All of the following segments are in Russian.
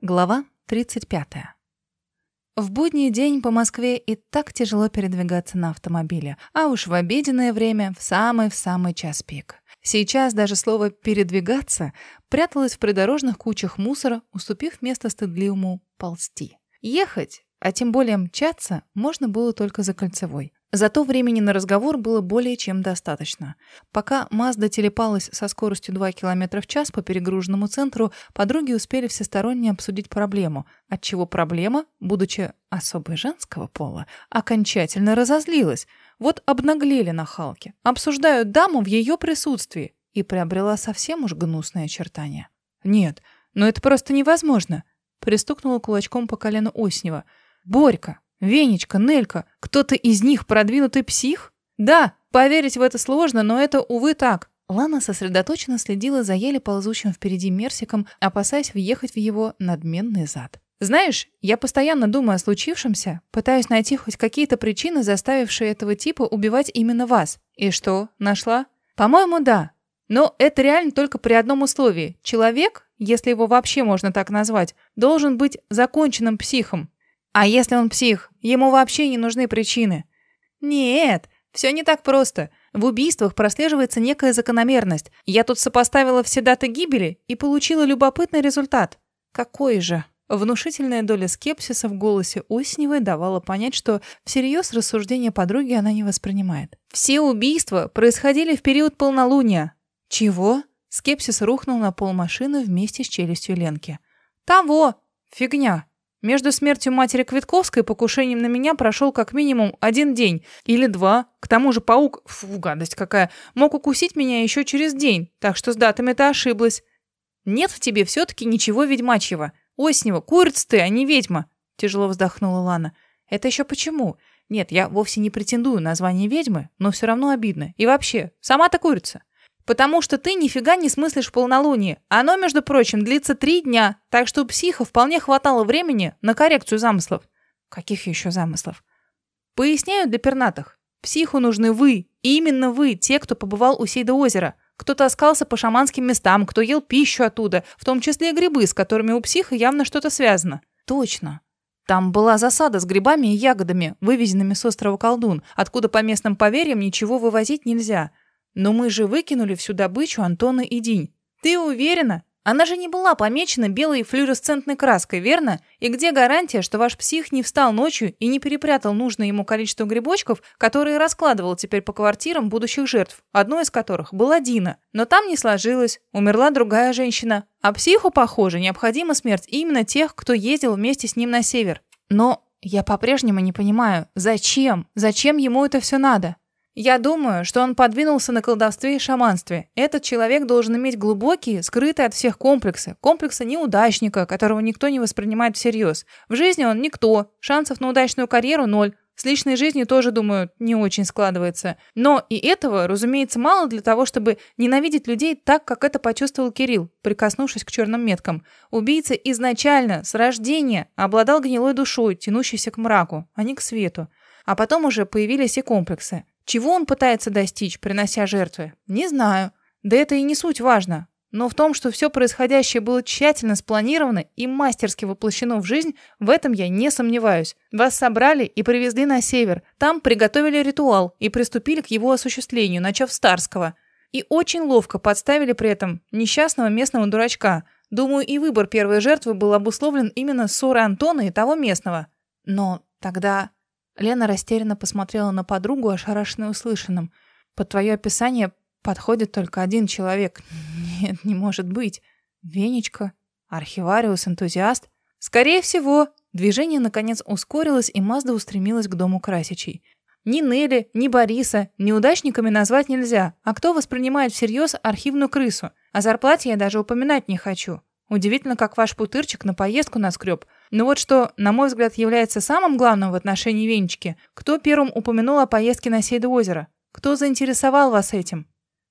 Глава 35. В будний день по Москве и так тяжело передвигаться на автомобиле, а уж в обеденное время в самый-в самый час пик. Сейчас даже слово «передвигаться» пряталось в придорожных кучах мусора, уступив место стыдливому «ползти». Ехать, а тем более мчаться, можно было только за кольцевой. Зато времени на разговор было более чем достаточно. Пока Мазда телепалась со скоростью 2 км в час по перегруженному центру, подруги успели всесторонне обсудить проблему, отчего проблема, будучи особой женского пола, окончательно разозлилась. Вот обнаглели на Халке, обсуждают даму в ее присутствии и приобрела совсем уж гнусное очертание. «Нет, но это просто невозможно», — пристукнула кулачком по колену Оснева. «Борька, Венечка, Нелька, кто-то из них продвинутый псих? Да, поверить в это сложно, но это, увы, так. Лана сосредоточенно следила за еле ползущим впереди Мерсиком, опасаясь въехать в его надменный зад. «Знаешь, я постоянно думаю о случившемся, пытаюсь найти хоть какие-то причины, заставившие этого типа убивать именно вас. И что, нашла? По-моему, да. Но это реально только при одном условии. Человек, если его вообще можно так назвать, должен быть законченным психом. А если он псих, ему вообще не нужны причины. Нет, все не так просто. В убийствах прослеживается некая закономерность. Я тут сопоставила все даты гибели и получила любопытный результат. Какой же? Внушительная доля скепсиса в голосе Осневой давала понять, что всерьез рассуждения подруги она не воспринимает. Все убийства происходили в период полнолуния. Чего? Скепсис рухнул на пол машины вместе с челюстью Ленки. Того! Фигня. Между смертью матери Квитковской и покушением на меня прошел как минимум один день или два. К тому же паук, фу, гадость какая, мог укусить меня еще через день, так что с датами ты ошиблась. Нет в тебе все-таки ничего ведьмачьего. Оснева, курица ты, а не ведьма. Тяжело вздохнула Лана. Это еще почему? Нет, я вовсе не претендую на звание ведьмы, но все равно обидно. И вообще, сама-то курица. Потому что ты нифига не смыслишь полнолуние. Оно, между прочим, длится три дня, так что у психа вполне хватало времени на коррекцию замыслов. Каких еще замыслов? Поясняю для пернатых. Психу нужны вы, и именно вы, те, кто побывал у Сейда озера. Кто таскался по шаманским местам, кто ел пищу оттуда, в том числе и грибы, с которыми у психа явно что-то связано. Точно. Там была засада с грибами и ягодами, вывезенными с острова Колдун, откуда по местным поверьям ничего вывозить нельзя. Но мы же выкинули всю добычу Антона и Динь. Ты уверена? Она же не была помечена белой флюоресцентной краской, верно? И где гарантия, что ваш псих не встал ночью и не перепрятал нужное ему количество грибочков, которые раскладывал теперь по квартирам будущих жертв, одной из которых была Дина. Но там не сложилось, умерла другая женщина. А психу, похоже, необходима смерть именно тех, кто ездил вместе с ним на север. Но я по-прежнему не понимаю, зачем? Зачем ему это все надо? Я думаю, что он подвинулся на колдовстве и шаманстве. Этот человек должен иметь глубокие, скрытые от всех комплексы. Комплексы неудачника, которого никто не воспринимает всерьез. В жизни он никто, шансов на удачную карьеру ноль. С личной жизнью тоже, думаю, не очень складывается. Но и этого, разумеется, мало для того, чтобы ненавидеть людей так, как это почувствовал Кирилл, прикоснувшись к черным меткам. Убийца изначально, с рождения, обладал гнилой душой, тянущейся к мраку, а не к свету. А потом уже появились и комплексы. Чего он пытается достичь, принося жертвы? Не знаю. Да это и не суть важно. Но в том, что все происходящее было тщательно спланировано и мастерски воплощено в жизнь, в этом я не сомневаюсь. Вас собрали и привезли на север. Там приготовили ритуал и приступили к его осуществлению, начав с Тарского. И очень ловко подставили при этом несчастного местного дурачка. Думаю, и выбор первой жертвы был обусловлен именно ссорой Антона и того местного. Но тогда... Лена растерянно посмотрела на подругу, ошарашенную услышанным. «Под твое описание подходит только один человек. Нет, не может быть. Венечка? Архивариус? Энтузиаст? Скорее всего!» Движение, наконец, ускорилось, и Мазда устремилась к дому Красичей. Ни Нелли, ни Бориса неудачниками назвать нельзя, а кто воспринимает всерьез архивную крысу? О зарплате я даже упоминать не хочу. Удивительно, как ваш путырчик на поездку наскреб. Но вот что, на мой взгляд, является самым главным в отношении Венечки. Кто первым упомянул о поездке на Сейдо озеро? Кто заинтересовал вас этим?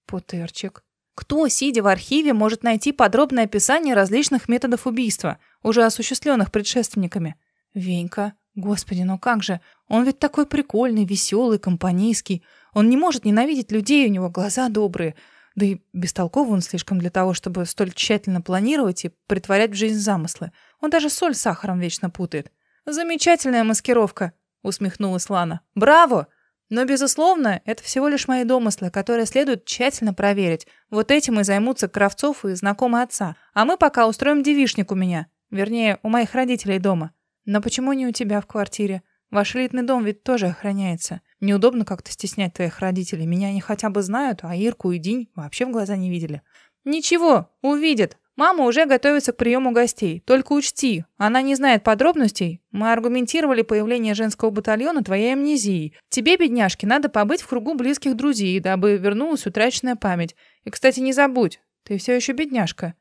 Путырчик. Кто, сидя в архиве, может найти подробное описание различных методов убийства, уже осуществленных предшественниками? Венька. Господи, ну как же? Он ведь такой прикольный, веселый, компанейский. Он не может ненавидеть людей, у него глаза добрые. Да и бестолковый он слишком для того, чтобы столь тщательно планировать и притворять в жизнь замыслы. Он даже соль с сахаром вечно путает. «Замечательная маскировка», — усмехнулась Лана. «Браво! Но, безусловно, это всего лишь мои домыслы, которые следует тщательно проверить. Вот этим и займутся Кравцов и знакомые отца. А мы пока устроим девишник у меня. Вернее, у моих родителей дома. Но почему не у тебя в квартире? Ваш элитный дом ведь тоже охраняется. Неудобно как-то стеснять твоих родителей. Меня они хотя бы знают, а Ирку и Динь вообще в глаза не видели. Ничего, увидят. Мама уже готовится к приему гостей. Только учти, она не знает подробностей. Мы аргументировали появление женского батальона твоей амнезией. Тебе, бедняжке, надо побыть в кругу близких друзей, дабы вернулась утраченная память. И, кстати, не забудь, ты все еще бедняжка.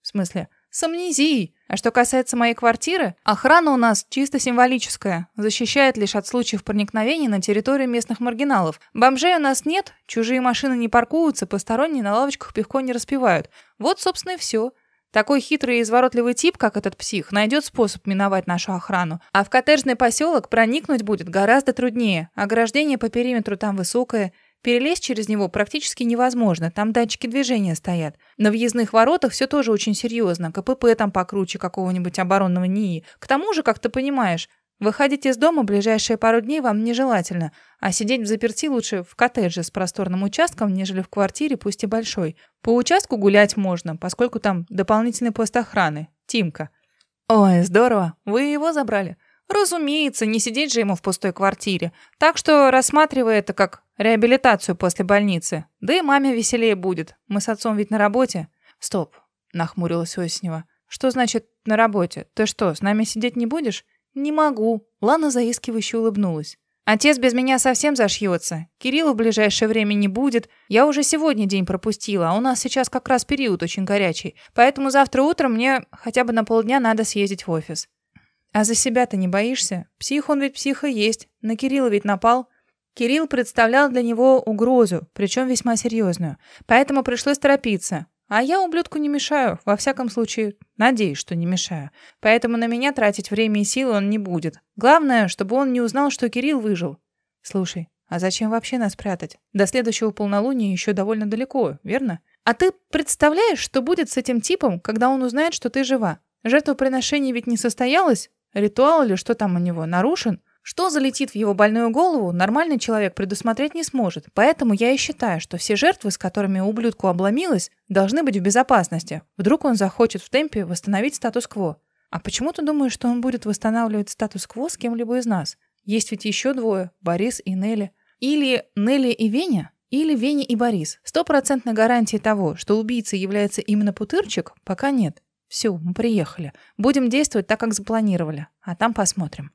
В смысле? С амнезией. А что касается моей квартиры, охрана у нас чисто символическая, защищает лишь от случаев проникновения на территорию местных маргиналов. Бомжей у нас нет, чужие машины не паркуются, посторонние на лавочках пивко не распивают. Вот, собственно, и все. Такой хитрый и изворотливый тип, как этот псих, найдет способ миновать нашу охрану. А в коттеджный поселок проникнуть будет гораздо труднее. Ограждение по периметру там высокое – Перелезть через него практически невозможно, там датчики движения стоят. На въездных воротах все тоже очень серьезно, КПП там покруче какого-нибудь оборонного НИИ. К тому же, как ты понимаешь, выходить из дома ближайшие пару дней вам нежелательно, а сидеть в заперти лучше в коттедже с просторным участком, нежели в квартире, пусть и большой. По участку гулять можно, поскольку там дополнительный пост охраны. Тимка. Ой, здорово, вы его забрали. Разумеется, не сидеть же ему в пустой квартире. Так что рассматривай это как реабилитацию после больницы. Да и маме веселее будет. Мы с отцом ведь на работе. Стоп, нахмурилась Осенева. Что значит на работе? Ты что, с нами сидеть не будешь? Не могу. Лана заискивающе улыбнулась. Отец без меня совсем зашьется. Кирилла в ближайшее время не будет. Я уже сегодня день пропустила, а у нас сейчас как раз период очень горячий. Поэтому завтра утром мне хотя бы на полдня надо съездить в офис. А за себя ты не боишься? Псих он ведь психа есть. На Кирилла ведь напал. Кирилл представлял для него угрозу, причем весьма серьезную. Поэтому пришлось торопиться. А я ублюдку не мешаю. Во всяком случае, надеюсь, что не мешаю. Поэтому на меня тратить время и силы он не будет. Главное, чтобы он не узнал, что Кирилл выжил. Слушай, а зачем вообще нас прятать? До следующего полнолуния еще довольно далеко, верно? А ты представляешь, что будет с этим типом, когда он узнает, что ты жива? Жертвоприношение ведь не состоялось, Ритуал или что там у него нарушен? Что залетит в его больную голову, нормальный человек предусмотреть не сможет. Поэтому я и считаю, что все жертвы, с которыми ублюдку обломилось, должны быть в безопасности. Вдруг он захочет в темпе восстановить статус-кво. А почему ты думаешь, что он будет восстанавливать статус-кво с кем-либо из нас? Есть ведь еще двое, Борис и Нелли. Или Нелли и Веня, или Веня и Борис. Стопроцентной гарантии того, что убийцей является именно Путырчик, пока нет. Все, мы приехали. Будем действовать так, как запланировали. А там посмотрим.